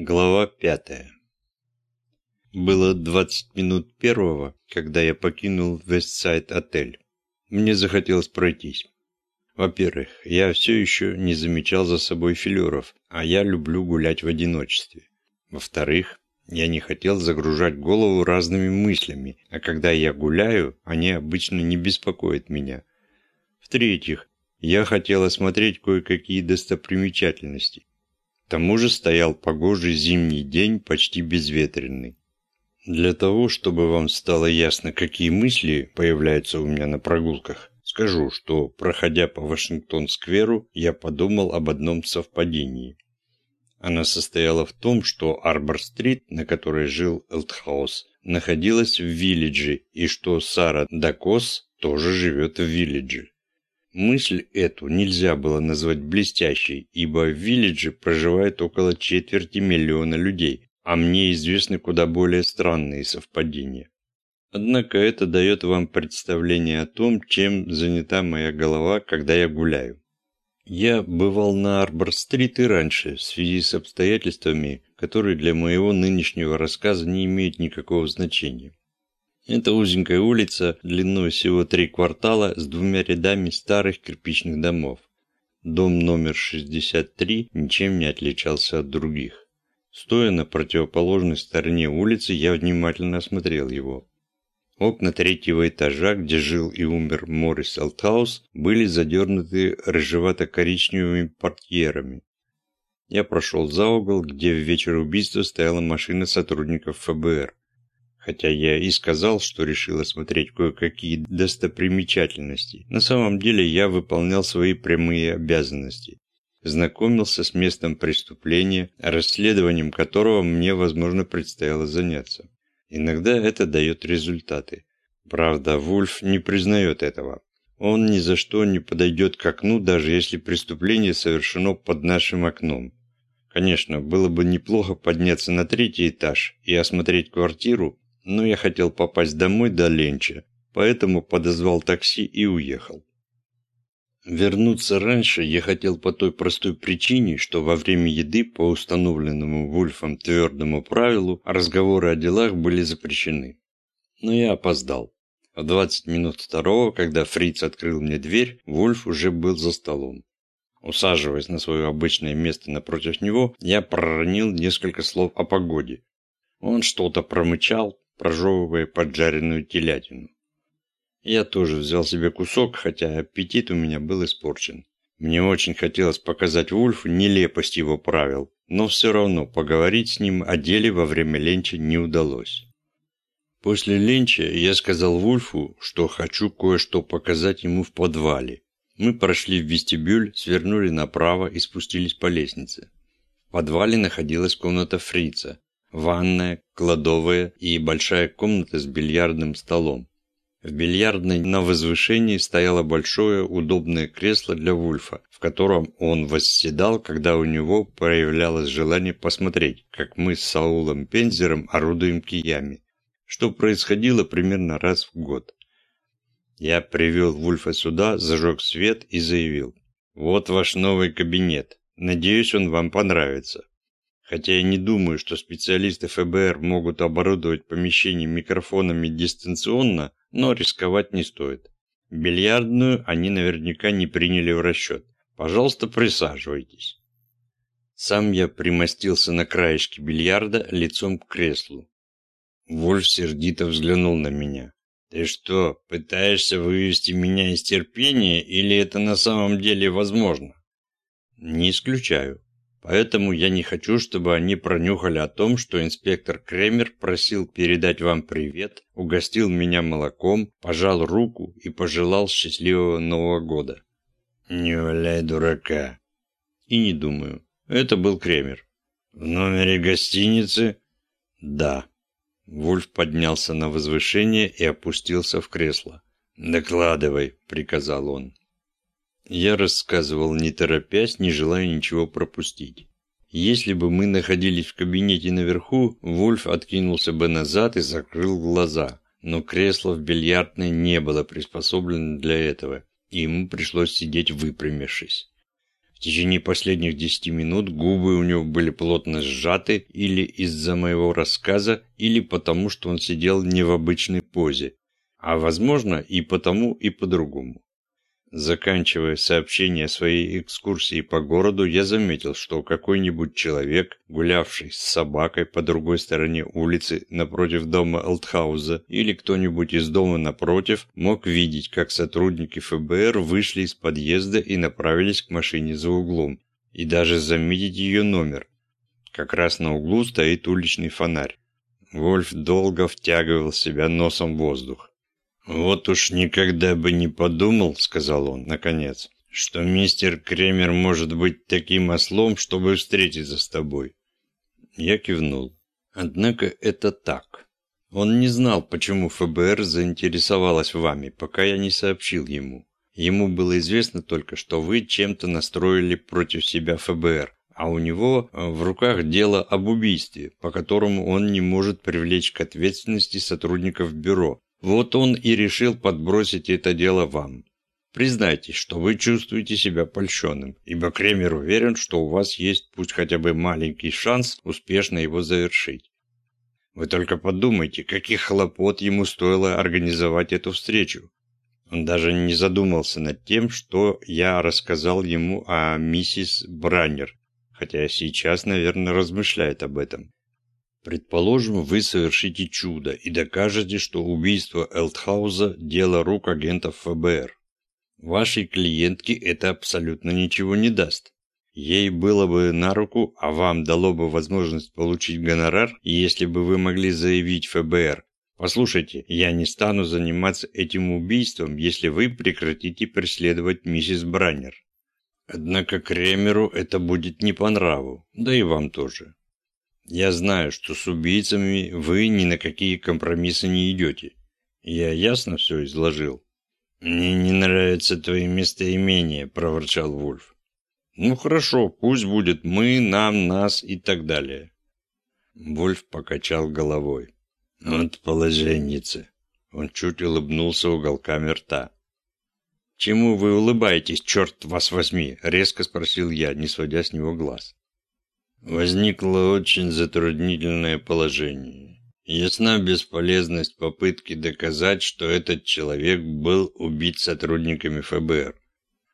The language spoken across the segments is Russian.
Глава пятая Было двадцать минут первого, когда я покинул Вестсайд отель. Мне захотелось пройтись. Во-первых, я все еще не замечал за собой филеров, а я люблю гулять в одиночестве. Во-вторых, я не хотел загружать голову разными мыслями, а когда я гуляю, они обычно не беспокоят меня. В-третьих, я хотел осмотреть кое-какие достопримечательности. К тому же стоял погожий зимний день, почти безветренный. Для того, чтобы вам стало ясно, какие мысли появляются у меня на прогулках, скажу, что, проходя по Вашингтон-скверу, я подумал об одном совпадении. Оно состояло в том, что Арбор-стрит, на которой жил Элтхаус, находилась в Виллидже, и что Сара Дакос тоже живет в Виллидже. Мысль эту нельзя было назвать блестящей, ибо в Виллидже проживает около четверти миллиона людей, а мне известны куда более странные совпадения. Однако это дает вам представление о том, чем занята моя голова, когда я гуляю. Я бывал на Арбор-стрит и раньше, в связи с обстоятельствами, которые для моего нынешнего рассказа не имеют никакого значения. Это узенькая улица, длиной всего три квартала, с двумя рядами старых кирпичных домов. Дом номер 63 ничем не отличался от других. Стоя на противоположной стороне улицы, я внимательно осмотрел его. Окна третьего этажа, где жил и умер Моррис Алтхаус, были задернуты рыжевато-коричневыми портьерами. Я прошел за угол, где в вечер убийства стояла машина сотрудников ФБР хотя я и сказал, что решил осмотреть кое-какие достопримечательности. На самом деле я выполнял свои прямые обязанности. Знакомился с местом преступления, расследованием которого мне, возможно, предстояло заняться. Иногда это дает результаты. Правда, Вульф не признает этого. Он ни за что не подойдет к окну, даже если преступление совершено под нашим окном. Конечно, было бы неплохо подняться на третий этаж и осмотреть квартиру, но я хотел попасть домой до Ленча, поэтому подозвал такси и уехал. Вернуться раньше я хотел по той простой причине, что во время еды по установленному Вульфом твердому правилу разговоры о делах были запрещены. Но я опоздал. В 20 минут второго, когда Фриц открыл мне дверь, Вульф уже был за столом. Усаживаясь на свое обычное место напротив него, я проронил несколько слов о погоде. Он что-то промычал, прожевывая поджаренную телятину. Я тоже взял себе кусок, хотя аппетит у меня был испорчен. Мне очень хотелось показать Вульфу нелепость его правил, но все равно поговорить с ним о деле во время ленча не удалось. После ленча я сказал Вульфу, что хочу кое-что показать ему в подвале. Мы прошли в вестибюль, свернули направо и спустились по лестнице. В подвале находилась комната фрица, ванная, кладовая и большая комната с бильярдным столом. В бильярдной на возвышении стояло большое удобное кресло для Вульфа, в котором он восседал, когда у него проявлялось желание посмотреть, как мы с Саулом Пензером орудуем киями, что происходило примерно раз в год. Я привел Вульфа сюда, зажег свет и заявил. «Вот ваш новый кабинет. Надеюсь, он вам понравится. Хотя я не думаю, что специалисты ФБР могут оборудовать помещение микрофонами дистанционно, но рисковать не стоит. Бильярдную они наверняка не приняли в расчет. Пожалуйста, присаживайтесь. Сам я примостился на краешке бильярда лицом к креслу. Вольф сердито взглянул на меня. «Ты что, пытаешься вывести меня из терпения, или это на самом деле возможно?» «Не исключаю. Поэтому я не хочу, чтобы они пронюхали о том, что инспектор Кремер просил передать вам привет, угостил меня молоком, пожал руку и пожелал счастливого Нового года. Не валяй дурака. И не думаю. Это был Кремер. В номере гостиницы? Да. Вульф поднялся на возвышение и опустился в кресло. «Докладывай», — приказал он. Я рассказывал, не торопясь, не желая ничего пропустить. Если бы мы находились в кабинете наверху, Вульф откинулся бы назад и закрыл глаза. Но кресло в бильярдной не было приспособлено для этого, и ему пришлось сидеть выпрямившись. В течение последних десяти минут губы у него были плотно сжаты или из-за моего рассказа, или потому, что он сидел не в обычной позе, а возможно и потому, и по-другому. Заканчивая сообщение своей экскурсии по городу, я заметил, что какой-нибудь человек, гулявший с собакой по другой стороне улицы напротив дома Элтхауза, или кто-нибудь из дома напротив, мог видеть, как сотрудники ФБР вышли из подъезда и направились к машине за углом, и даже заметить ее номер. Как раз на углу стоит уличный фонарь. Вольф долго втягивал себя носом воздух. «Вот уж никогда бы не подумал», — сказал он, наконец, «что мистер Кремер может быть таким ослом, чтобы встретиться с тобой». Я кивнул. «Однако это так. Он не знал, почему ФБР заинтересовалась вами, пока я не сообщил ему. Ему было известно только, что вы чем-то настроили против себя ФБР, а у него э, в руках дело об убийстве, по которому он не может привлечь к ответственности сотрудников бюро, вот он и решил подбросить это дело вам. Признайтесь, что вы чувствуете себя польщенным, ибо Кремер уверен, что у вас есть пусть хотя бы маленький шанс успешно его завершить. Вы только подумайте, каких хлопот ему стоило организовать эту встречу. Он даже не задумался над тем, что я рассказал ему о миссис Браннер, хотя сейчас, наверное, размышляет об этом. Предположим, вы совершите чудо и докажете, что убийство Элтхауза – дело рук агентов ФБР. Вашей клиентке это абсолютно ничего не даст. Ей было бы на руку, а вам дало бы возможность получить гонорар, если бы вы могли заявить ФБР. Послушайте, я не стану заниматься этим убийством, если вы прекратите преследовать миссис Браннер. Однако Кремеру это будет не по нраву, да и вам тоже. Я знаю, что с убийцами вы ни на какие компромиссы не идете. Я ясно все изложил. Мне не нравится твои местоимения, проворчал Вульф. Ну хорошо, пусть будет мы, нам, нас и так далее. Вульф покачал головой. Вот положенница. Он чуть улыбнулся уголками рта. «Чему вы улыбаетесь, черт вас возьми?» — резко спросил я, не сводя с него глаз. Возникло очень затруднительное положение. Ясна бесполезность попытки доказать, что этот человек был убит сотрудниками ФБР.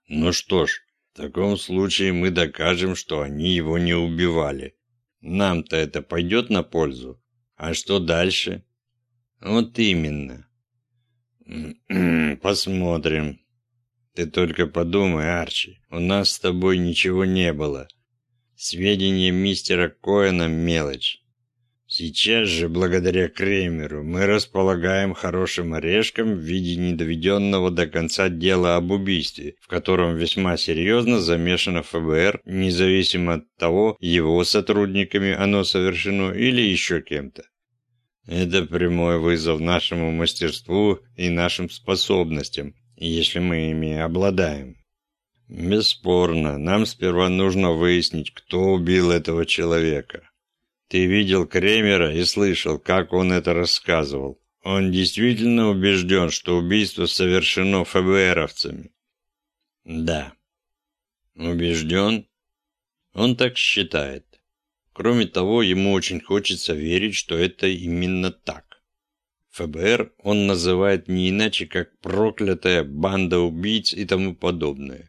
Ну что ж, в таком случае мы докажем, что они его не убивали. Нам-то это пойдет на пользу. А что дальше? Вот именно. Посмотрим. Ты только подумай, Арчи, у нас с тобой ничего не было. Сведения мистера Коэна – мелочь. Сейчас же, благодаря Кремеру, мы располагаем хорошим орешком в виде недоведенного до конца дела об убийстве, в котором весьма серьезно замешано ФБР, независимо от того, его сотрудниками оно совершено или еще кем-то. Это прямой вызов нашему мастерству и нашим способностям, если мы ими обладаем. Бесспорно, нам сперва нужно выяснить, кто убил этого человека. Ты видел Кремера и слышал, как он это рассказывал. Он действительно убежден, что убийство совершено ФБРовцами? Да. Убежден? Он так считает. Кроме того, ему очень хочется верить, что это именно так. ФБР он называет не иначе, как проклятая банда убийц и тому подобное.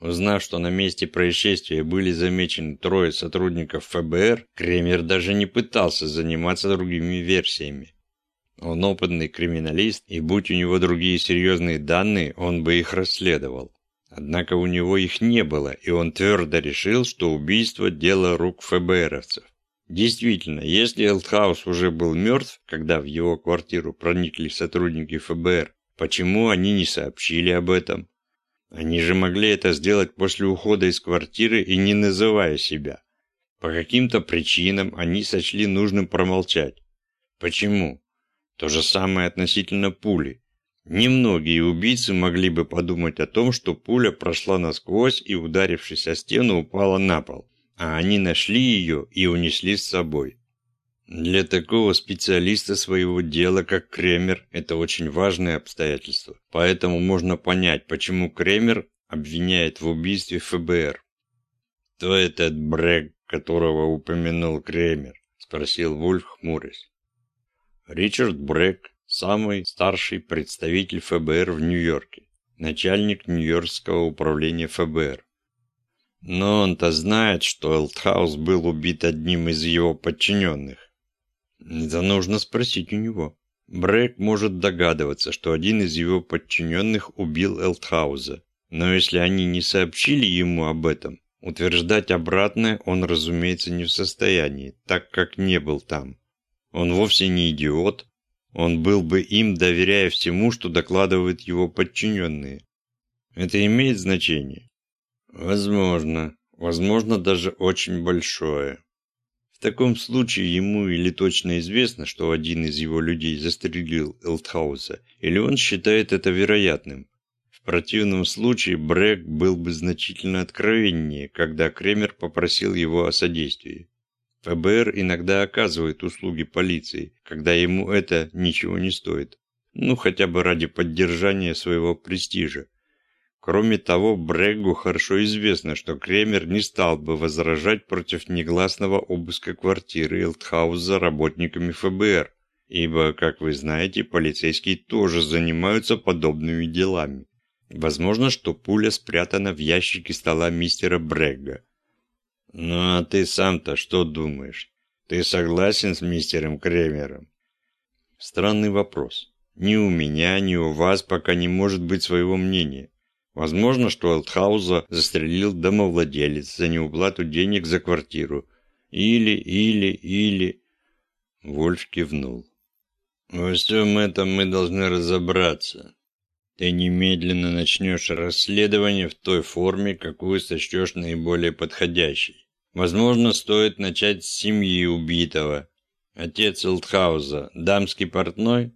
Узнав, что на месте происшествия были замечены трое сотрудников ФБР, Кремер даже не пытался заниматься другими версиями. Он опытный криминалист, и будь у него другие серьезные данные, он бы их расследовал. Однако у него их не было, и он твердо решил, что убийство – дело рук ФБРовцев. Действительно, если Элтхаус уже был мертв, когда в его квартиру проникли сотрудники ФБР, почему они не сообщили об этом? Они же могли это сделать после ухода из квартиры и не называя себя. По каким-то причинам они сочли нужным промолчать. Почему? То же самое относительно пули. Немногие убийцы могли бы подумать о том, что пуля прошла насквозь и, ударившись о стену, упала на пол, а они нашли ее и унесли с собой. Для такого специалиста своего дела, как Кремер, это очень важное обстоятельство. Поэтому можно понять, почему Кремер обвиняет в убийстве ФБР. «Кто этот Брэк, которого упомянул Кремер?» – спросил Вульф, хмурясь. «Ричард Брэк, самый старший представитель ФБР в Нью-Йорке, начальник Нью-Йоркского управления ФБР. Но он-то знает, что Элтхаус был убит одним из его подчиненных. Это нужно спросить у него. Брэк может догадываться, что один из его подчиненных убил Элтхауза. Но если они не сообщили ему об этом, утверждать обратное он, разумеется, не в состоянии, так как не был там. Он вовсе не идиот, он был бы им, доверяя всему, что докладывают его подчиненные. Это имеет значение? Возможно. Возможно, даже очень большое. В таком случае ему или точно известно, что один из его людей застрелил Элтхауса, или он считает это вероятным. В противном случае Брэк был бы значительно откровеннее, когда Кремер попросил его о содействии. ФБР иногда оказывает услуги полиции, когда ему это ничего не стоит. Ну, хотя бы ради поддержания своего престижа. Кроме того, Брегу хорошо известно, что Кремер не стал бы возражать против негласного обыска квартиры Элтхауза работниками ФБР, ибо, как вы знаете, полицейские тоже занимаются подобными делами. Возможно, что пуля спрятана в ящике стола мистера Брега. Ну а ты сам-то что думаешь? Ты согласен с мистером Кремером? Странный вопрос. Ни у меня, ни у вас пока не может быть своего мнения. Возможно, что Элтхауза застрелил домовладелец за неуплату денег за квартиру. Или, или, или... Вольф кивнул. Во всем этом мы должны разобраться. Ты немедленно начнешь расследование в той форме, какую сочтешь наиболее подходящей. Возможно, стоит начать с семьи убитого. Отец Элтхауза, дамский портной?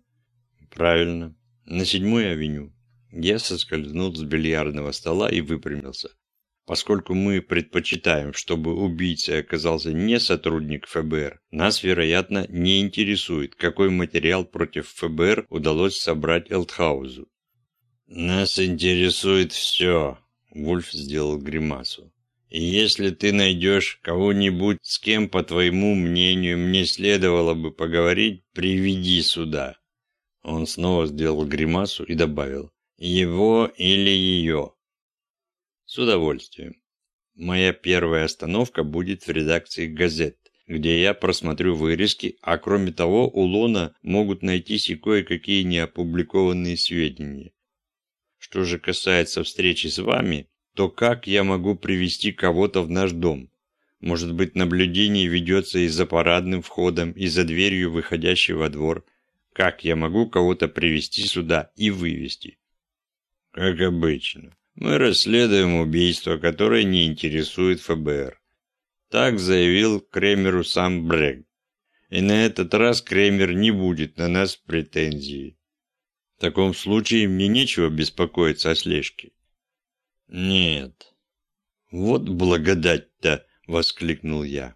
Правильно. На седьмой авеню. Я соскользнул с бильярдного стола и выпрямился. Поскольку мы предпочитаем, чтобы убийца оказался не сотрудник ФБР, нас, вероятно, не интересует, какой материал против ФБР удалось собрать Элтхаузу. «Нас интересует все», — Вульф сделал гримасу. «И если ты найдешь кого-нибудь, с кем, по твоему мнению, мне следовало бы поговорить, приведи сюда». Он снова сделал гримасу и добавил. Его или ее? С удовольствием. Моя первая остановка будет в редакции газет, где я просмотрю вырезки, а кроме того у Лона могут найтись и кое-какие неопубликованные сведения. Что же касается встречи с вами, то как я могу привести кого-то в наш дом? Может быть, наблюдение ведется и за парадным входом, и за дверью, выходящей во двор. Как я могу кого-то привести сюда и вывести? Как обычно, мы расследуем убийство, которое не интересует ФБР. Так заявил Кремеру сам Брег. И на этот раз Кремер не будет на нас претензий. В таком случае мне нечего беспокоиться о слежке. Нет. Вот благодать-то, воскликнул я.